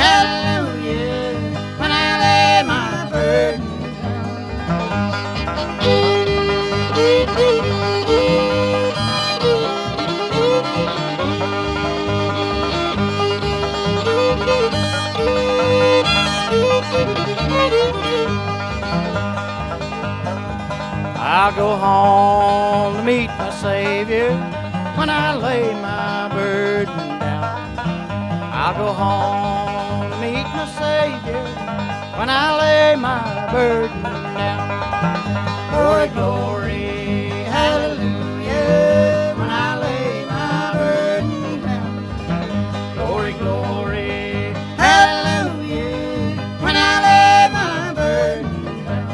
hallelujah when I lay my burden I'll go home to meet my Savior when I lay my burden down. I'll go home to meet my Savior when I lay my burden down. Glory, glory, hallelujah, when I lay my burden down. Glory, glory, hallelujah, when I lay my burden down.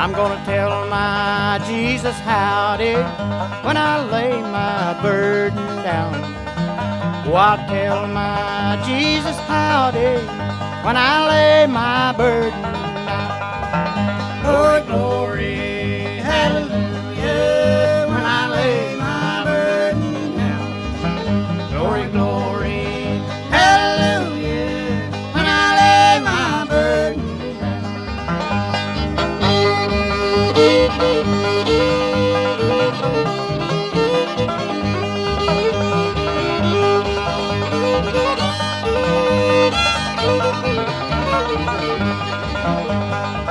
I'm gonna tell my Jesus howdy when I lay my burden down. Oh, I'll tell my Jesus howdy when I lay my burden Música